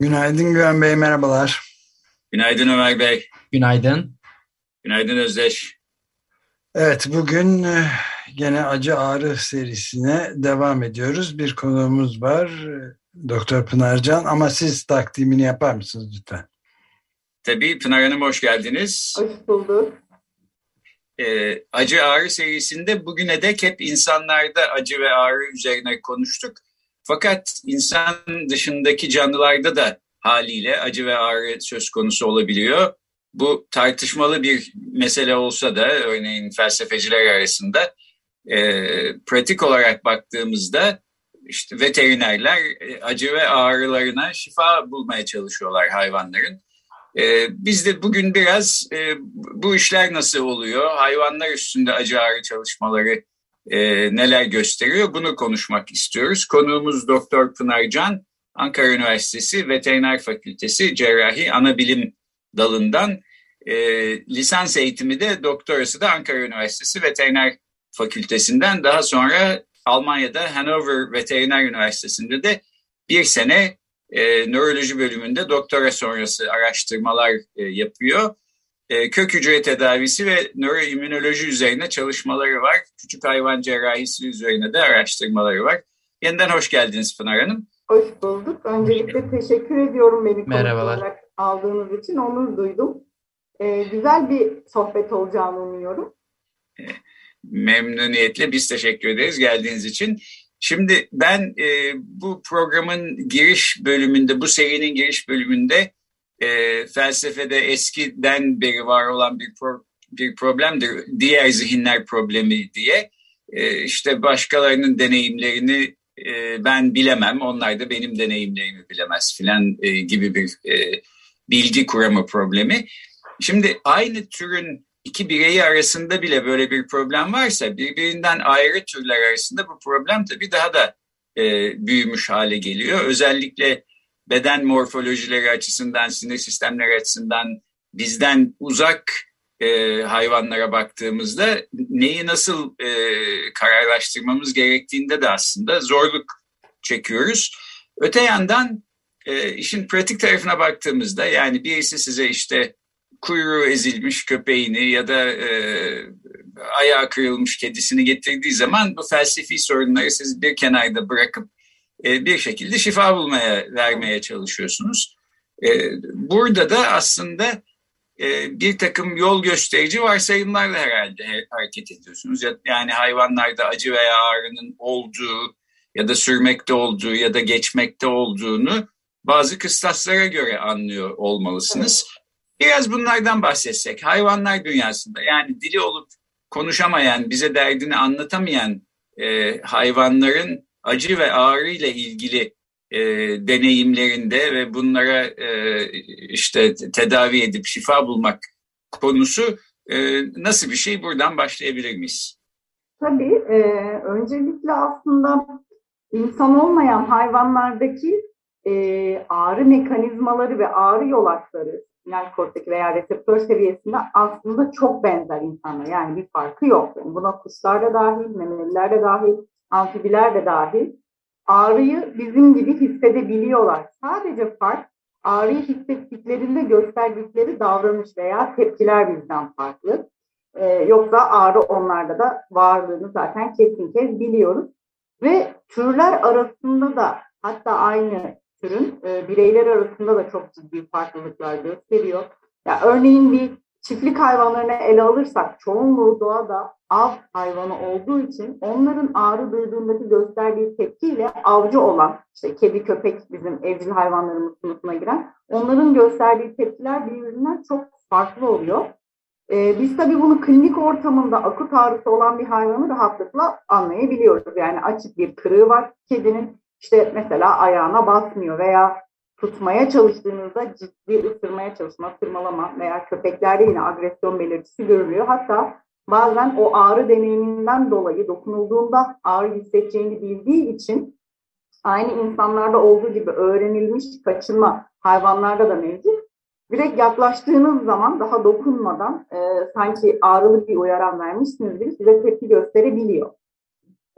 Günaydın Güven Bey, merhabalar. Günaydın Ömer Bey. Günaydın. Günaydın Özdeş. Evet, bugün e, gene acı ağrı serisine devam ediyoruz. Bir konuğumuz var, e, Doktor Pınarcan ama siz takdimini yapar mısınız lütfen? Tabii Pınar Hanım hoş geldiniz. Hoş bulduk e, acı ağrı serisinde bugüne dek hep insanlarda acı ve ağrı üzerine konuştuk. Fakat insan dışındaki canlılarda da haliyle acı ve ağrı söz konusu olabiliyor. Bu tartışmalı bir mesele olsa da örneğin felsefeciler arasında e, pratik olarak baktığımızda işte veterinerler e, acı ve ağrılarına şifa bulmaya çalışıyorlar hayvanların. Ee, biz de bugün biraz e, bu işler nasıl oluyor, hayvanlar üstünde acı ağrı çalışmaları e, neler gösteriyor bunu konuşmak istiyoruz. Konuğumuz Doktor Pınar Can, Ankara Üniversitesi Veteriner Fakültesi Cerrahi Anabilim dalından e, lisans eğitimi de doktorası da Ankara Üniversitesi Veteriner Fakültesinden daha sonra Almanya'da Hannover Veteriner Üniversitesi'nde de bir sene e, nöroloji bölümünde doktora sonrası araştırmalar e, yapıyor. E, kök hücre tedavisi ve nöroimmünoloji üzerine çalışmaları var. Küçük hayvan cerrahisi üzerine de araştırmaları var. Yeniden hoş geldiniz Pınar Hanım. Hoş bulduk. Öncelikle teşekkür ediyorum beni Merhabalar. olarak aldığınız için. Onur duydum. Ee, güzel bir sohbet olacağını umuyorum. E, memnuniyetle biz teşekkür ederiz geldiğiniz için. Şimdi ben e, bu programın giriş bölümünde, bu serinin giriş bölümünde e, felsefede eskiden beri var olan bir, pro, bir problemdir. Diğer zihinler problemi diye. E, işte başkalarının deneyimlerini e, ben bilemem, onlar da benim deneyimlerimi bilemez filan e, gibi bir e, bilgi kuramı problemi. Şimdi aynı türün iki bireyi arasında bile böyle bir problem varsa birbirinden ayrı türler arasında bu problem tabii daha da e, büyümüş hale geliyor. Özellikle beden morfolojileri açısından, sinir sistemleri açısından bizden uzak e, hayvanlara baktığımızda neyi nasıl e, kararlaştırmamız gerektiğinde de aslında zorluk çekiyoruz. Öte yandan e, işin pratik tarafına baktığımızda yani birisi size işte kuyruğu ezilmiş köpeğini ya da e, ayağı kırılmış kedisini getirdiği zaman bu felsefi sorunları siz bir kenarda bırakıp e, bir şekilde şifa bulmaya vermeye çalışıyorsunuz. E, burada da aslında e, bir takım yol gösterici varsayımlarla herhalde hareket ediyorsunuz. Yani hayvanlarda acı veya ağrının olduğu ya da sürmekte olduğu ya da geçmekte olduğunu bazı kıstaslara göre anlıyor olmalısınız. Biraz bunlardan bahsetsek. Hayvanlar dünyasında yani dili olup konuşamayan, bize derdini anlatamayan e, hayvanların acı ve ağrı ile ilgili e, deneyimlerinde ve bunlara e, işte tedavi edip şifa bulmak konusu e, nasıl bir şey? Buradan başlayabilir miyiz? Tabii. E, öncelikle aslında insan olmayan hayvanlardaki e, ağrı mekanizmaları ve ağrı yolakları spinal korteki veya reseptör seviyesinde aslında çok benzer insanlar. Yani bir farkı yok. Buna kuşlar da dahil, memeliler de dahil, amfibiler de dahil. Ağrıyı bizim gibi hissedebiliyorlar. Sadece fark ağrıyı hissettiklerinde gösterdikleri davranış veya tepkiler bizden farklı. Ee, yoksa ağrı onlarda da varlığını zaten kesin kez biliyoruz. Ve türler arasında da hatta aynı türün e, bireyler arasında da çok ciddi farklılıklar gösteriyor. Ya örneğin bir çiftlik hayvanlarını ele alırsak çoğunluğu doğada av hayvanı olduğu için onların ağrı duyduğundaki gösterdiği tepkiyle avcı olan işte kedi köpek bizim evcil hayvanlarımız sınıfına giren onların gösterdiği tepkiler birbirinden çok farklı oluyor. Ee, biz tabii bunu klinik ortamında akut ağrısı olan bir hayvanı rahatlıkla anlayabiliyoruz. Yani açık bir kırığı var kedinin işte mesela ayağına basmıyor veya tutmaya çalıştığınızda ciddi ısırmaya çalışma, tırmalama veya köpeklerde yine agresyon belirtisi görülüyor. Hatta bazen o ağrı deneyiminden dolayı dokunulduğunda ağrı hissedeceğini bildiği için aynı insanlarda olduğu gibi öğrenilmiş kaçınma hayvanlarda da mevcut. Direkt yaklaştığınız zaman daha dokunmadan e, sanki ağrılı bir uyaran vermişsiniz gibi size tepki gösterebiliyor.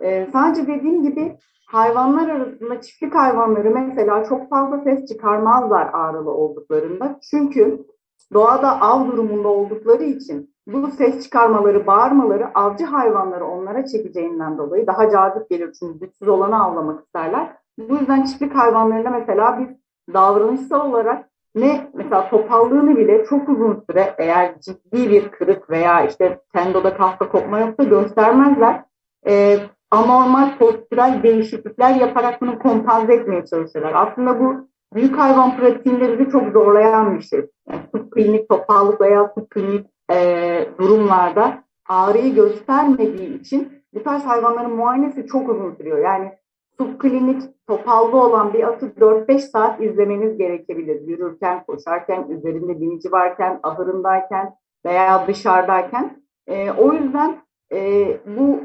E, sadece dediğim gibi hayvanlar arasında çiftlik hayvanları mesela çok fazla ses çıkarmazlar ağrılı olduklarında. Çünkü doğada av durumunda oldukları için bu ses çıkarmaları, bağırmaları avcı hayvanları onlara çekeceğinden dolayı daha cazip gelir. Çünkü güçsüz olanı avlamak isterler. Bu yüzden çiftlik hayvanlarında mesela biz davranışsal olarak ne mesela topallığını bile çok uzun süre eğer ciddi bir kırık veya işte tendoda kafka kopma yoksa göstermezler. Ee, anormal postürel değişiklikler yaparak bunu kompanze etmeye çalışırlar. Aslında bu büyük hayvan pratiğinde bizi çok zorlayan bir şey. Yani subklinik topallık veya subklinik e, durumlarda ağrıyı göstermediği için bu tarz hayvanların muayenesi çok uzun sürüyor. Yani subklinik topallı olan bir atı 4-5 saat izlemeniz gerekebilir. Yürürken, koşarken, üzerinde binici varken, ahırındayken veya dışarıdayken. E, o yüzden e, bu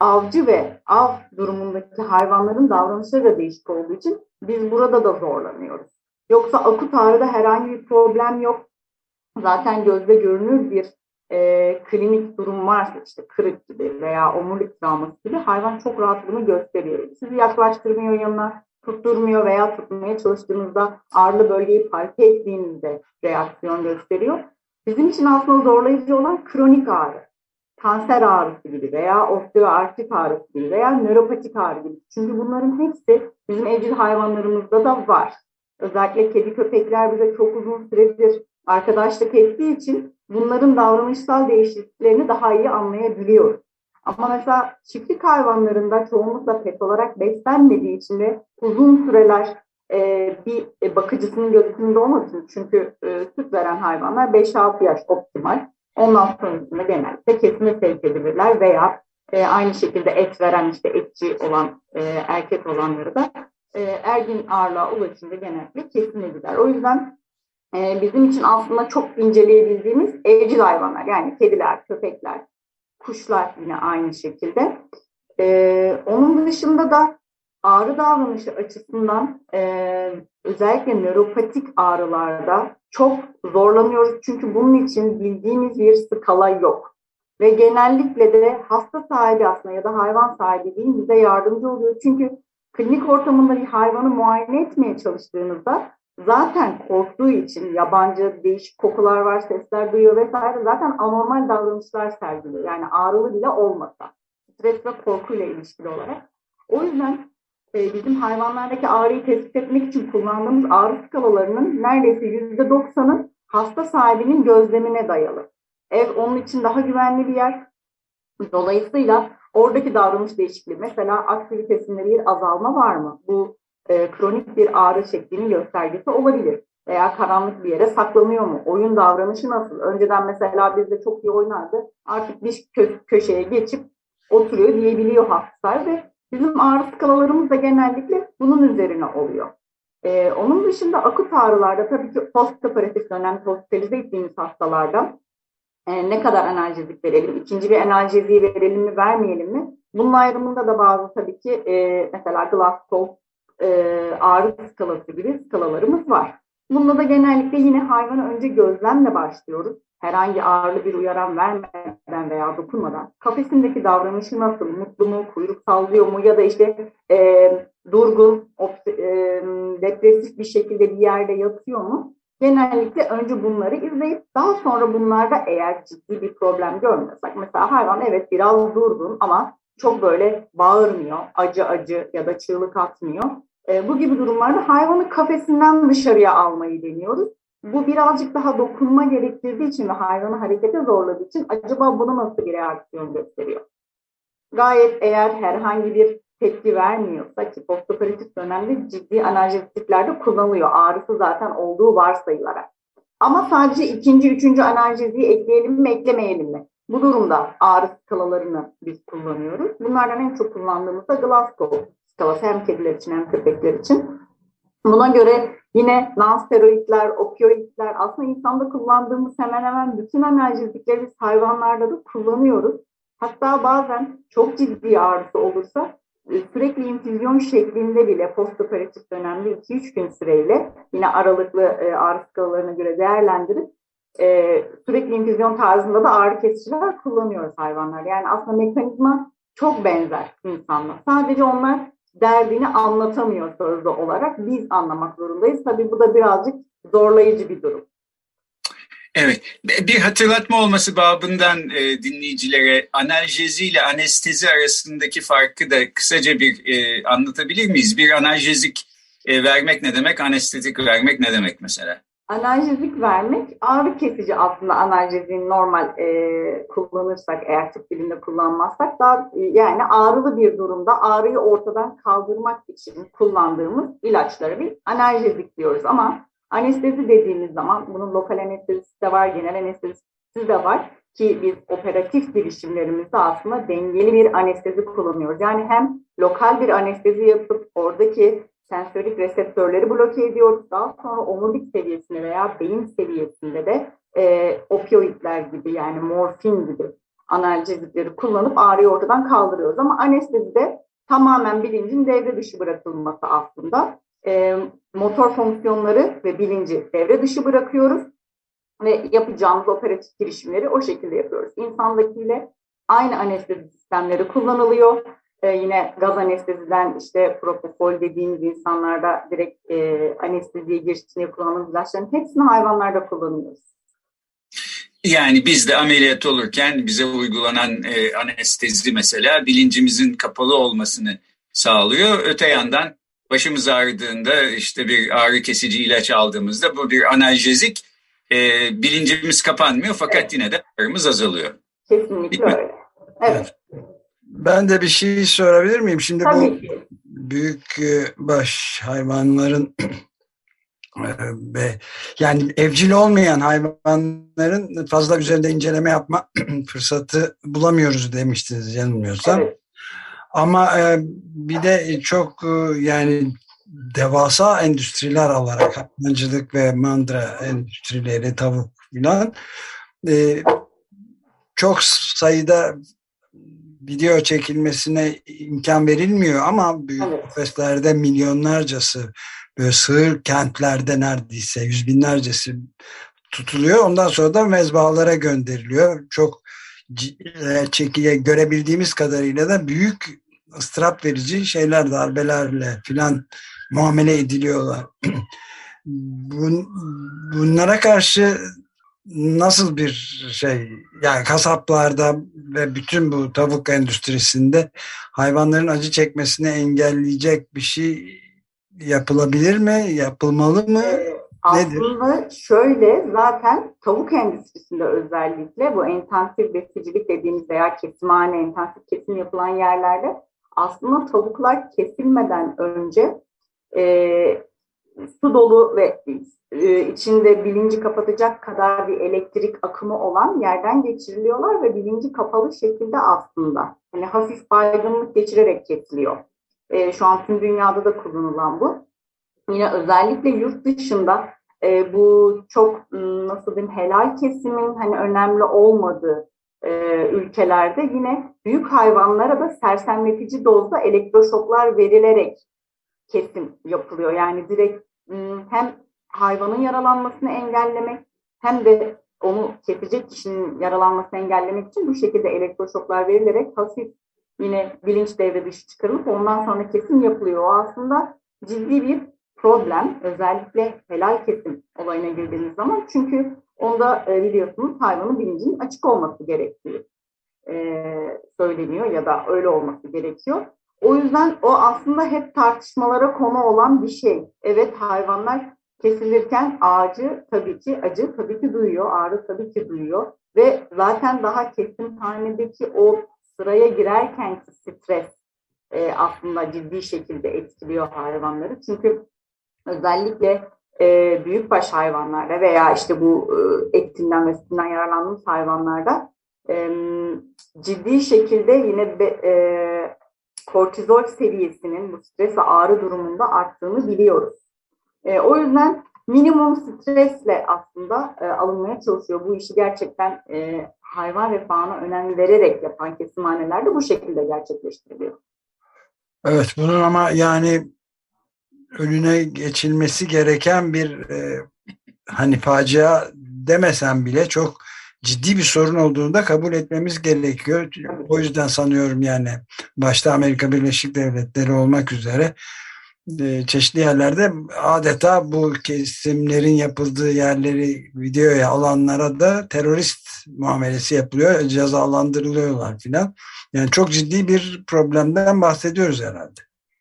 avcı ve av durumundaki hayvanların davranışları da değişik olduğu için biz burada da zorlanıyoruz. Yoksa akut ağrıda herhangi bir problem yok. Zaten gözle görünür bir e, klinik durum varsa işte kırık gibi veya omurilik travması gibi hayvan çok rahat bunu gösteriyor. Sizi yaklaştırmıyor yanına, tutturmuyor veya tutmaya çalıştığınızda ağrılı bölgeyi parke ettiğinizde reaksiyon gösteriyor. Bizim için aslında zorlayıcı olan kronik ağrı kanser ağrısı gibi veya osteoartrit ağrısı gibi veya nöropatik ağrı gibi. Çünkü bunların hepsi bizim evcil hayvanlarımızda da var. Özellikle kedi köpekler bize çok uzun süredir arkadaşlık ettiği için bunların davranışsal değişikliklerini daha iyi anlayabiliyoruz. Ama mesela çiftlik hayvanlarında çoğunlukla pet olarak beslenmediği için de uzun süreler e, bir bakıcısının gözetiminde olmadığı için çünkü e, süt veren hayvanlar 5-6 yaş optimal. Ondan sonrasında genellikle kesime sevk edilirler veya e, aynı şekilde et veren işte etçi olan e, erkek olanları da e, ergin ağırlığa ulaşınca genellikle kesim edilir. O yüzden e, bizim için aslında çok inceleyebildiğimiz evcil hayvanlar yani kediler, köpekler, kuşlar yine aynı şekilde. E, onun dışında da ağrı davranışı açısından e, özellikle nöropatik ağrılarda çok zorlanıyoruz. Çünkü bunun için bildiğimiz bir skala yok. Ve genellikle de hasta sahibi aslında ya da hayvan sahibi değil bize yardımcı oluyor. Çünkü klinik ortamında bir hayvanı muayene etmeye çalıştığınızda zaten korktuğu için yabancı değişik kokular var, sesler duyuyor vesaire zaten anormal davranışlar sergiliyor. Yani ağrılı bile olmasa. Stres ve korkuyla ilişkili olarak. O yüzden e, bizim hayvanlardaki ağrıyı tespit etmek için kullandığımız ağrı skalalarının neredeyse yüzde doksanı hasta sahibinin gözlemine dayalı. Ev onun için daha güvenli bir yer. Dolayısıyla oradaki davranış değişikliği, mesela aktivitesinde bir azalma var mı? Bu e, kronik bir ağrı şeklinin göstergesi olabilir. Veya karanlık bir yere saklanıyor mu? Oyun davranışı nasıl? Önceden mesela bizde çok iyi oynardı. Artık bir kö- köşeye geçip oturuyor diyebiliyor hasta ve Bizim ağrı skalalarımız da genellikle bunun üzerine oluyor. Ee, onun dışında akut ağrılarda tabii ki postoperatif dönem hospitalize ettiğimiz hastalarda e, ne kadar analjezik verelim, ikinci bir analjeziyi verelim mi, vermeyelim mi? Bunun ayrımında da bazı tabii ki e, mesela Glasgow e, ağrı skalası gibi skalalarımız var. Bunda da genellikle yine hayvanı önce gözlemle başlıyoruz herhangi ağırlı bir uyaran vermeden veya dokunmadan kafesindeki davranışı nasıl, mutlu mu, kuyruk sallıyor mu ya da işte e, durgun, e, depresif bir şekilde bir yerde yatıyor mu? Genellikle önce bunları izleyip daha sonra bunlarda eğer ciddi bir problem görmüyorsak mesela hayvan evet biraz durgun ama çok böyle bağırmıyor, acı acı ya da çığlık atmıyor. E, bu gibi durumlarda hayvanı kafesinden dışarıya almayı deniyoruz. Bu birazcık daha dokunma gerektirdiği için ve hayvanı harekete zorladığı için acaba bunu nasıl bir reaksiyon gösteriyor? Gayet eğer herhangi bir tepki vermiyorsa ki postoperatif dönemde ciddi analjeziklerde kullanılıyor. Ağrısı zaten olduğu varsayılarak. Ama sadece ikinci, üçüncü analjeziyi ekleyelim mi, eklemeyelim mi? Bu durumda ağrı skalalarını biz kullanıyoruz. Bunlardan en çok kullandığımız da Glasgow skalası hem kediler için hem köpekler için. Buna göre yine nonsteroidler, opioidler aslında insanda kullandığımız hemen hemen bütün analjezikleri biz hayvanlarda da kullanıyoruz. Hatta bazen çok ciddi ağrısı olursa e, sürekli infüzyon şeklinde bile postoperatif dönemde 2-3 gün süreyle yine aralıklı e, ağrı skalalarına göre değerlendirip e, sürekli infüzyon tarzında da ağrı kesiciler kullanıyoruz hayvanlar. Yani aslında mekanizma çok benzer insanla. Sadece onlar derdini anlatamıyor sözlü olarak. Biz anlamak zorundayız. Tabii bu da birazcık zorlayıcı bir durum. Evet, bir hatırlatma olması babından e, dinleyicilere analjezi ile anestezi arasındaki farkı da kısaca bir e, anlatabilir miyiz? Bir analjezik e, vermek ne demek, anestezik vermek ne demek mesela? Analjezik vermek ağrı kesici aslında analjeziğin normal e, kullanırsak eğer tıp dilinde kullanmazsak daha e, yani ağrılı bir durumda ağrıyı ortadan kaldırmak için kullandığımız ilaçlara bir analjezik diyoruz ama anestezi dediğimiz zaman bunun lokal anestezisi de var, genel anestezisi de var ki biz operatif girişimlerimizde aslında dengeli bir anestezi kullanıyoruz. Yani hem lokal bir anestezi yapıp oradaki sensorik reseptörleri bloke ediyoruz. Daha sonra omurilik seviyesinde veya beyin seviyesinde de e, opioidler gibi yani morfin gibi analjezikleri kullanıp ağrıyı ortadan kaldırıyoruz. Ama anestezide tamamen bilincin devre dışı bırakılması aslında. E, motor fonksiyonları ve bilinci devre dışı bırakıyoruz ve yapacağımız operatif girişimleri o şekilde yapıyoruz. İnsandakiyle aynı anestezi sistemleri kullanılıyor. Ee, yine gaz anesteziden işte propofol dediğimiz insanlarda direkt e, anesteziye girişini kullanılan ilaçların hepsini hayvanlarda kullanıyoruz. Yani biz de ameliyat olurken bize uygulanan e, anestezi mesela bilincimizin kapalı olmasını sağlıyor. Öte yandan başımız ağrıdığında işte bir ağrı kesici ilaç aldığımızda bu bir analjezik e, bilincimiz kapanmıyor fakat evet. yine de ağrımız azalıyor. Kesinlikle öyle. Evet. Ben de bir şey sorabilir miyim? Şimdi Tabii bu ki. büyük e, baş hayvanların e, yani evcil olmayan hayvanların fazla üzerinde inceleme yapma fırsatı bulamıyoruz demiştiniz yanılmıyorsam. Evet. Ama e, bir de çok yani devasa endüstriler olarak hayvancılık ve mandıra endüstrileri, tavuk filan çok sayıda video çekilmesine imkan verilmiyor ama büyük evet. kafeslerde milyonlarcası böyle sığır kentlerde neredeyse yüz binlercesi tutuluyor. Ondan sonra da mezbahalara gönderiliyor. Çok e, çekiye görebildiğimiz kadarıyla da büyük ıstırap verici şeyler darbelerle filan muamele ediliyorlar. Bun, bunlara karşı nasıl bir şey yani kasaplarda ve bütün bu tavuk endüstrisinde hayvanların acı çekmesini engelleyecek bir şey yapılabilir mi? Yapılmalı mı? Ee, aslında Nedir? şöyle zaten tavuk endüstrisinde özellikle bu intensif besicilik dediğimiz veya kesimhane, intensif kesim yapılan yerlerde aslında tavuklar kesilmeden önce e, su dolu ve e, içinde bilinci kapatacak kadar bir elektrik akımı olan yerden geçiriliyorlar ve bilinci kapalı şekilde aslında hani hafif baygınlık geçirerek kesiliyor. E, şu an tüm dünyada da kullanılan bu. Yine özellikle yurt dışında e, bu çok nasıl diyeyim helal kesimin hani önemli olmadığı e, ülkelerde yine büyük hayvanlara da sersemletici dozda elektroşoklar verilerek kesim yapılıyor. Yani direkt hem hayvanın yaralanmasını engellemek hem de onu kesecek kişinin yaralanmasını engellemek için bu şekilde elektroşoklar verilerek hafif yine bilinç devre dışı çıkarılıp ondan sonra kesim yapılıyor. O aslında ciddi bir problem. Özellikle helal kesim olayına girdiğimiz zaman. Çünkü onda e, biliyorsunuz hayvanın bilincinin açık olması gerektiği e, söyleniyor ya da öyle olması gerekiyor. O yüzden o aslında hep tartışmalara konu olan bir şey. Evet hayvanlar kesilirken ağacı tabii ki acı tabii ki duyuyor, ağrı tabii ki duyuyor ve zaten daha kesimhanedeki o sıraya girerken stres e, aslında ciddi şekilde etkiliyor hayvanları. Çünkü özellikle e, büyükbaş hayvanlarda veya işte bu e, etinden ve sütünden yararlandığımız hayvanlarda e, ciddi şekilde yine be, e, kortizol seviyesinin bu stres ve ağrı durumunda arttığını biliyoruz. E, o yüzden minimum stresle aslında e, alınmaya çalışıyor. Bu işi gerçekten e, hayvan refahına önem vererek yapan kesimhaneler de bu şekilde gerçekleştiriliyor. Evet bunun ama yani önüne geçilmesi gereken bir e, hani facia demesem bile çok ciddi bir sorun olduğunu da kabul etmemiz gerekiyor. O yüzden sanıyorum yani başta Amerika Birleşik Devletleri olmak üzere e, çeşitli yerlerde adeta bu kesimlerin yapıldığı yerleri videoya alanlara da terörist muamelesi yapılıyor, cezalandırılıyorlar filan. Yani çok ciddi bir problemden bahsediyoruz herhalde.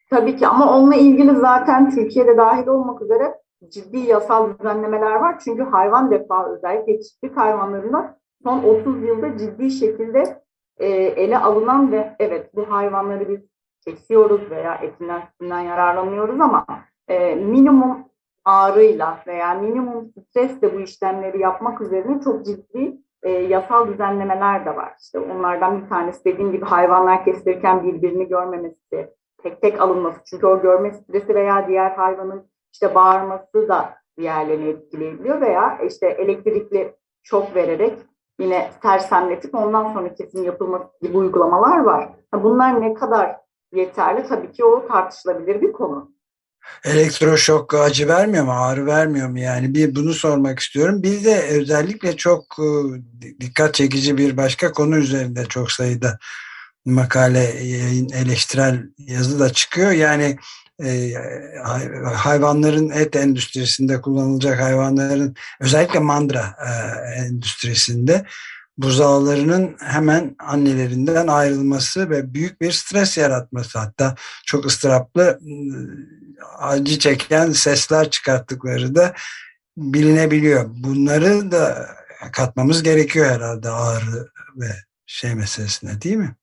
Tabii ki ama onunla ilgili zaten Türkiye'de dahil olmak üzere ciddi yasal düzenlemeler var. Çünkü hayvan defa özellikle çiftlik hayvanlarında son 30 yılda ciddi şekilde e, ele alınan ve evet bu hayvanları biz kesiyoruz veya etinden sütünden yararlanıyoruz ama e, minimum ağrıyla veya minimum stresle bu işlemleri yapmak üzerine çok ciddi e, yasal düzenlemeler de var. İşte onlardan bir tanesi dediğim gibi hayvanlar kesilirken birbirini görmemesi, tek tek alınması. Çünkü o görme stresi veya diğer hayvanın işte bağırması da diğerlerini etkileyebiliyor veya işte elektrikli şok vererek yine sersemletip ondan sonra kesim yapılması gibi uygulamalar var. Bunlar ne kadar yeterli tabii ki o tartışılabilir bir konu. Elektroşok acı vermiyor mu, ağrı vermiyor mu? Yani bir bunu sormak istiyorum. Bir de özellikle çok e, dikkat çekici bir başka konu üzerinde çok sayıda makale, yayın, eleştirel yazı da çıkıyor. Yani e, hayvanların et endüstrisinde kullanılacak hayvanların özellikle mandra e, endüstrisinde buzağlarının hemen annelerinden ayrılması ve büyük bir stres yaratması hatta çok ıstıraplı acı çeken sesler çıkarttıkları da bilinebiliyor. Bunları da katmamız gerekiyor herhalde ağrı ve şey meselesine değil mi?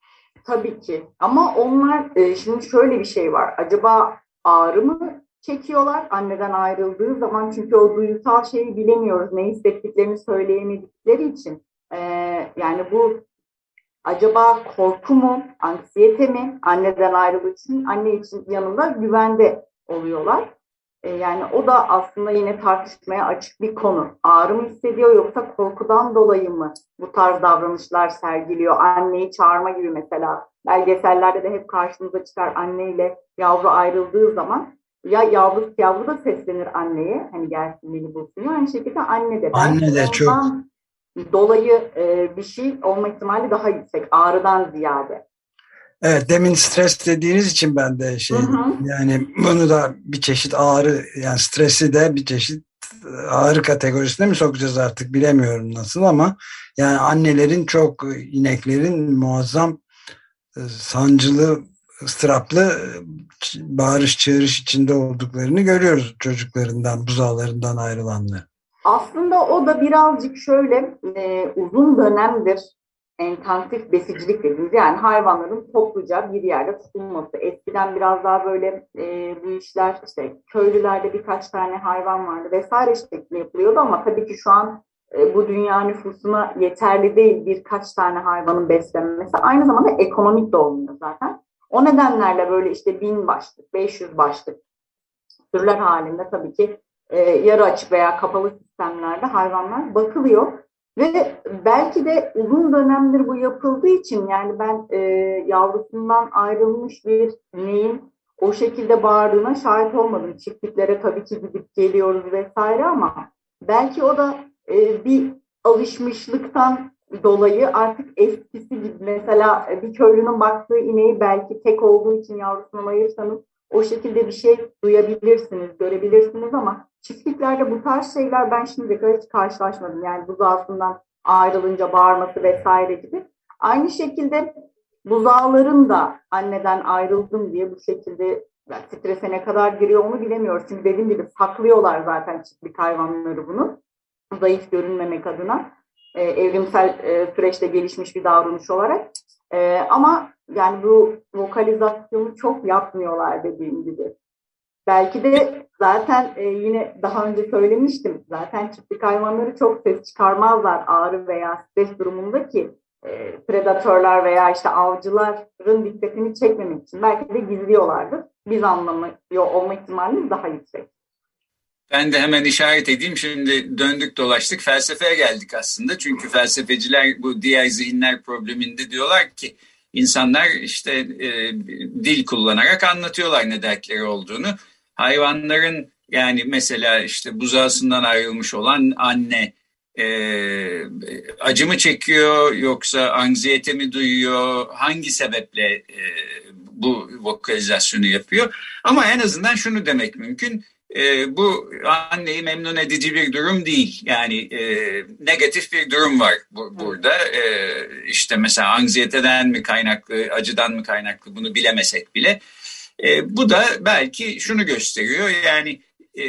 Tabii ki. Ama onlar şimdi şöyle bir şey var. Acaba ağrı mı çekiyorlar anneden ayrıldığı zaman çünkü o duygusal şeyi bilemiyoruz. Ne hissettiklerini söyleyemedikleri için. Ee, yani bu acaba korku mu, anksiyete mi anneden ayrıldığı için anne için yanında güvende oluyorlar. Ee, yani o da aslında yine tartışmaya açık bir konu. Ağrı mı hissediyor yoksa korkudan dolayı mı bu tarz davranışlar sergiliyor? Anneyi çağırma gibi mesela belgesellerde de hep karşımıza çıkar anneyle yavru ayrıldığı zaman ya yavru yavru da seslenir anneye hani gelsin beni bulsun. Aynı şekilde anne de. Anne de çok. Dolayı e, bir şey olma ihtimali daha yüksek ağrıdan ziyade. Evet demin stres dediğiniz için ben de şey hı hı. yani bunu da bir çeşit ağrı yani stresi de bir çeşit ağrı kategorisine mi sokacağız artık bilemiyorum nasıl ama yani annelerin çok ineklerin muazzam e, sancılı, ıstıraplı e, bağırış çığırış içinde olduklarını görüyoruz çocuklarından, buzağlarından ayrılanlar. Aslında o da birazcık şöyle e, uzun dönemdir intensif besicilik dediğimiz yani hayvanların topluca bir yerde tutulması. Eskiden biraz daha böyle e, bu işler işte köylülerde birkaç tane hayvan vardı vesaire şeklinde yapılıyordu ama tabii ki şu an e, bu dünya nüfusuna yeterli değil birkaç tane hayvanın beslenmesi. Aynı zamanda ekonomik de olmuyor zaten. O nedenlerle böyle işte bin başlık, 500 başlık türler halinde tabii ki e, yarı açık veya kapalı sistemlerde hayvanlar bakılıyor. Ve belki de uzun dönemdir bu yapıldığı için yani ben e, yavrusundan ayrılmış bir neyin o şekilde bağırdığına şahit olmadım. Çiftliklere tabii ki gidip geliyoruz vesaire ama belki o da e, bir alışmışlıktan dolayı artık eskisi gibi mesela bir köylünün baktığı ineği belki tek olduğu için yavrusundan ayırsanız o şekilde bir şey duyabilirsiniz, görebilirsiniz ama çiftliklerde bu tarz şeyler ben şimdi kadar hiç karşılaşmadım. Yani buzağısından ayrılınca bağırması vesaire gibi. Aynı şekilde buzağların da anneden ayrıldım diye bu şekilde yani strese ne kadar giriyor onu bilemiyoruz. Çünkü dediğim gibi saklıyorlar zaten çiftlik hayvanları bunu zayıf görünmemek adına e, evrimsel e, süreçte gelişmiş bir davranış olarak. E, ama yani bu vokalizasyonu çok yapmıyorlar dediğim gibi. Belki de zaten e, yine daha önce söylemiştim. Zaten çiftlik hayvanları çok ses çıkarmazlar ağrı veya stres durumunda ki e, predatörler veya işte avcıların dikkatini çekmemek için belki de gizliyorlardır. Biz anlamıyor olma ihtimalimiz daha yüksek. Ben de hemen işaret edeyim. Şimdi döndük dolaştık felsefeye geldik aslında. Çünkü felsefeciler bu diğer zihinler probleminde diyorlar ki insanlar işte e, dil kullanarak anlatıyorlar ne dertleri olduğunu. Hayvanların yani mesela işte buzağısından ayrılmış olan anne e, acı mı çekiyor yoksa anksiyete mi duyuyor hangi sebeple e, bu vokalizasyonu yapıyor ama en azından şunu demek mümkün e, bu anneyi memnun edici bir durum değil yani e, negatif bir durum var bu, burada e, işte mesela anksiyeteden mi kaynaklı acıdan mı kaynaklı bunu bilemesek bile e, bu da belki şunu gösteriyor yani e,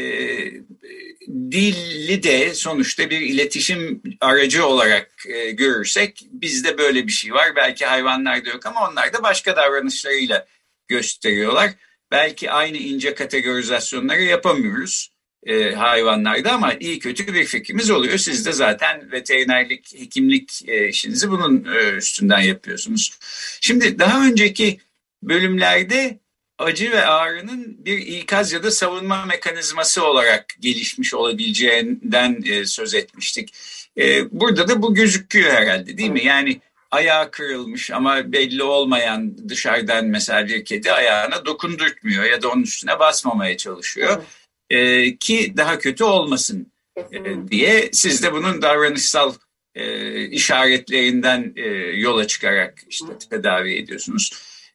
dili de sonuçta bir iletişim aracı olarak e, görürsek bizde böyle bir şey var. Belki hayvanlarda yok ama onlar da başka davranışlarıyla gösteriyorlar. Belki aynı ince kategorizasyonları yapamıyoruz e, hayvanlarda ama iyi kötü bir fikrimiz oluyor. Siz de zaten veterinerlik, hekimlik e, işinizi bunun e, üstünden yapıyorsunuz. Şimdi daha önceki bölümlerde acı ve ağrının bir ikaz ya da savunma mekanizması olarak gelişmiş olabileceğinden e, söz etmiştik. E, burada da bu gözüküyor herhalde değil mi? Yani ayağı kırılmış ama belli olmayan dışarıdan mesela bir kedi ayağına dokundurtmuyor ya da onun üstüne basmamaya çalışıyor. E, ki daha kötü olmasın e, diye siz de bunun davranışsal e, işaretlerinden e, yola çıkarak işte tedavi ediyorsunuz.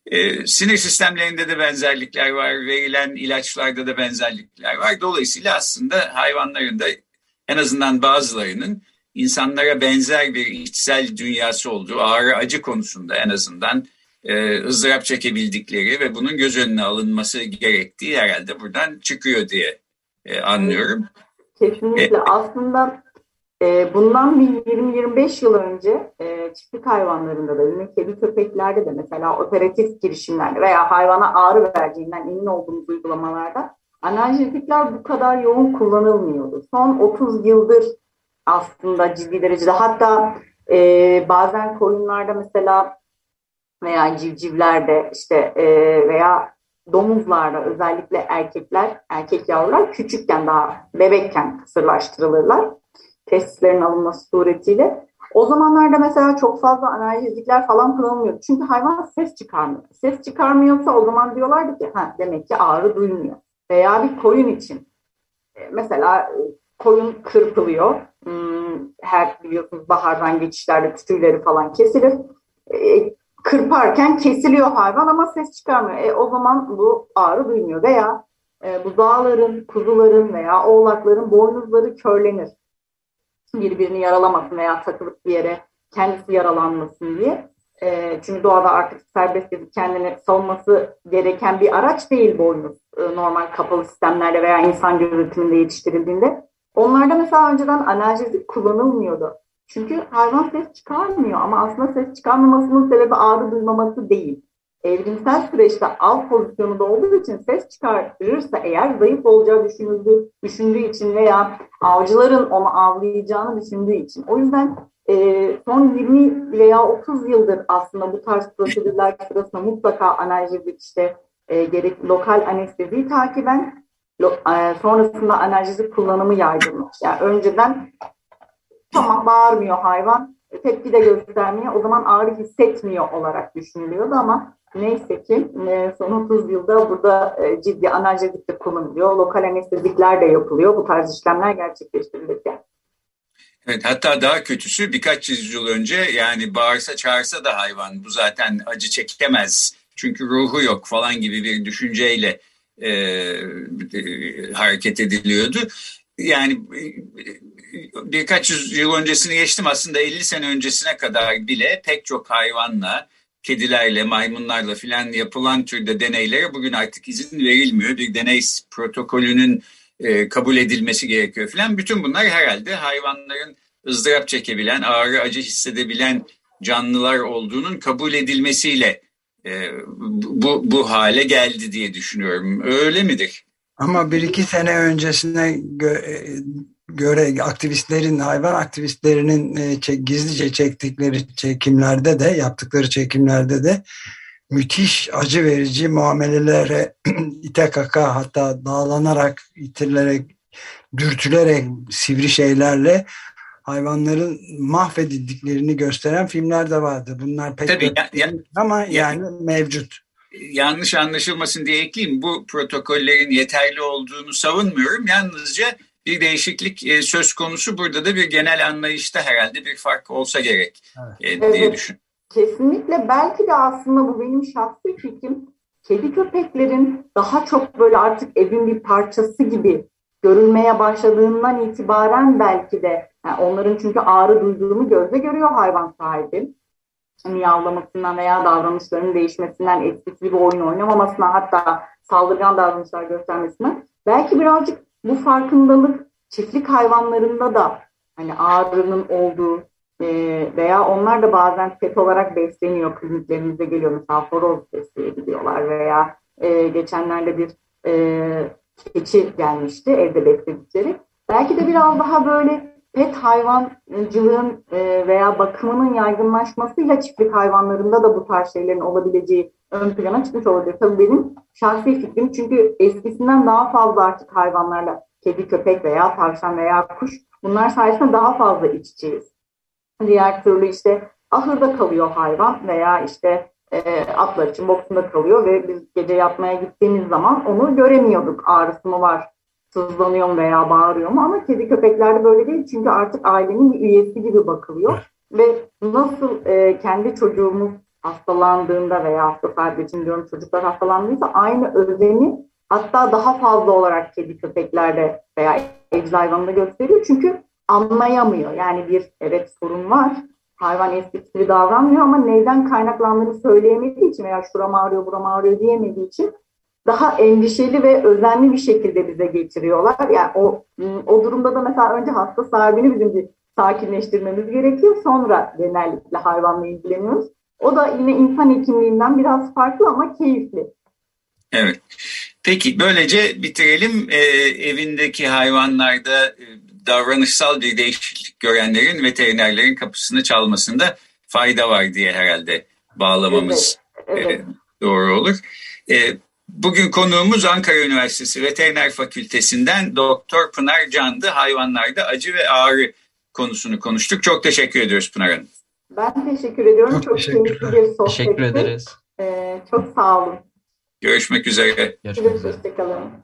E, sinir sistemlerinde de benzerlikler var, verilen ilaçlarda da benzerlikler var. Dolayısıyla aslında hayvanların da en azından bazılarının insanlara benzer bir içsel dünyası olduğu, ağrı acı konusunda en azından e, ızdırap çekebildikleri ve bunun göz önüne alınması gerektiği herhalde buradan çıkıyor diye e, anlıyorum. Kesinlikle. E, Aslında e, bundan bir 20-25 yıl önce e, çiftlik hayvanlarında da yine kedi köpeklerde de mesela operatif girişimlerde veya hayvana ağrı vereceğinden emin olduğumuz uygulamalarda analjezikler bu kadar yoğun kullanılmıyordu. Son 30 yıldır aslında ciddi derecede hatta e, bazen koyunlarda mesela veya civcivlerde işte e, veya domuzlarda özellikle erkekler, erkek yavrular küçükken daha bebekken kısırlaştırılırlar testislerin alınması suretiyle. O zamanlarda mesela çok fazla analjezikler falan kullanılmıyor. Çünkü hayvan ses çıkarmıyor. Ses çıkarmıyorsa o zaman diyorlardı ki ha, demek ki ağrı duymuyor. Veya bir koyun için e, mesela koyun kırpılıyor. Hmm, her biliyorsunuz bahardan geçişlerde tüyleri falan kesilir. E, kırparken kesiliyor hayvan ama ses çıkarmıyor. E, o zaman bu ağrı duymuyor. Veya e, buzağların, kuzuların veya oğlakların boynuzları körlenir birbirini yaralamasın veya takılıp bir yere kendisi yaralanmasın diye. E, çünkü doğada artık serbest gezip kendini savunması gereken bir araç değil boynuz. E, normal kapalı sistemlerde veya insan gözetiminde yetiştirildiğinde. Onlarda mesela önceden analjezik kullanılmıyordu. Çünkü hayvan ses çıkarmıyor ama aslında ses çıkarmamasının sebebi ağrı duymaması değil evrimsel süreçte av pozisyonunda olduğu için ses çıkartırırsa eğer zayıf olacağı düşünüldüğü, düşündüğü için veya avcıların onu avlayacağını düşündüğü için. O yüzden e, son 20 veya 30 yıldır aslında bu tarz prosedürler sırasında mutlaka analjezik işte e, gerek lokal anesteziyi takiben sonrasında analjezik kullanımı yaygınmış. Yani önceden tamam bağırmıyor hayvan tepki de göstermiyor. O zaman ağrı hissetmiyor olarak düşünülüyordu ama Neyse ki e, son 30 yılda burada e, ciddi analjezik de kullanılıyor. Lokal anestezikler de yapılıyor. Bu tarz işlemler gerçekleştirilirken. Evet, hatta daha kötüsü birkaç yüzyıl önce yani bağırsa çağırsa da hayvan bu zaten acı çekemez çünkü ruhu yok falan gibi bir düşünceyle e, e, hareket ediliyordu. Yani e, birkaç yüzyıl öncesini geçtim aslında 50 sene öncesine kadar bile pek çok hayvanla kedilerle, maymunlarla filan yapılan türde deneylere bugün artık izin verilmiyor. Bir deney protokolünün e, kabul edilmesi gerekiyor filan. Bütün bunlar herhalde hayvanların ızdırap çekebilen, ağrı acı hissedebilen canlılar olduğunun kabul edilmesiyle e, bu, bu hale geldi diye düşünüyorum. Öyle midir? Ama bir iki sene öncesine gö- e, göre aktivistlerin, hayvan aktivistlerinin e, çek, gizlice çektikleri çekimlerde de, yaptıkları çekimlerde de müthiş acı verici muamelelere ite kaka hatta dağlanarak, itirilerek, dürtülerek sivri şeylerle hayvanların mahvedildiklerini gösteren filmler de vardı. Bunlar pek Tabii, ya, ya, ama yani mevcut. Yanlış anlaşılmasın diye ekleyeyim. Bu protokollerin yeterli olduğunu savunmuyorum. Yalnızca bir değişiklik e, söz konusu. Burada da bir genel anlayışta herhalde bir fark olsa gerek evet. e, diye evet. düşünüyorum. Kesinlikle belki de aslında bu benim şahsi fikrim. Kedi köpeklerin daha çok böyle artık evin bir parçası gibi görülmeye başladığından itibaren belki de yani onların çünkü ağrı duyduğunu gözle görüyor hayvan sahibi. Miyavlamasından veya davranışlarının değişmesinden, eskisi gibi oyun oynamamasından hatta saldırgan davranışlar göstermesinden belki birazcık bu farkındalık çiftlik hayvanlarında da hani ağrının olduğu e, veya onlar da bazen pet olarak besleniyor. Kliniklerimize geliyor mesela horoz besleyebiliyorlar veya e, geçenlerde bir e, keçi gelmişti evde besledikleri. Belki de biraz daha böyle pet hayvancılığın e, veya bakımının yaygınlaşmasıyla çiftlik hayvanlarında da bu tarz şeylerin olabileceği ön plana çıkmış olabilir. Tabii benim şahsi fikrim çünkü eskisinden daha fazla artık hayvanlarla kedi, köpek veya tavşan veya kuş bunlar sayesinde daha fazla iç içeyiz. Diğer türlü işte ahırda kalıyor hayvan veya işte e, atlar için boksunda kalıyor ve biz gece yatmaya gittiğimiz zaman onu göremiyorduk. Ağrısı mı var, sızlanıyor mu veya bağırıyor mu ama kedi köpeklerde böyle değil çünkü artık ailenin bir üyesi gibi bakılıyor. Ve nasıl e, kendi çocuğumuz hastalandığında veya hasta için diyorum çocuklar hastalandıysa aynı özeni hatta daha fazla olarak kedi köpeklerde veya evcil hayvanında gösteriyor. Çünkü anlayamıyor. Yani bir evet sorun var hayvan eskisi gibi davranmıyor ama neyden kaynaklandığını söyleyemediği için veya şuram ağrıyor buram ağrıyor diyemediği için daha endişeli ve özenli bir şekilde bize getiriyorlar. Yani o o durumda da mesela önce hasta sahibini bizim bir sakinleştirmemiz gerekiyor. Sonra genellikle hayvanla ilgileniyoruz. O da yine insan hekimliğinden biraz farklı ama keyifli. Evet. Peki böylece bitirelim. Ee, evindeki hayvanlarda e, davranışsal bir değişiklik görenlerin veterinerlerin kapısını çalmasında fayda var diye herhalde bağlamamız evet, evet. E, doğru olur. E, bugün konuğumuz Ankara Üniversitesi Veteriner Fakültesinden Doktor Pınar Candı. Hayvanlarda acı ve ağrı konusunu konuştuk. Çok teşekkür ediyoruz Pınar Hanım. Ben teşekkür ediyorum. Çok, Çok keyifli bir sohbetti. Teşekkür ederiz. Ee, çok sağ olun. Görüşmek üzere. Görüşmek üzere. Hoşçakalın.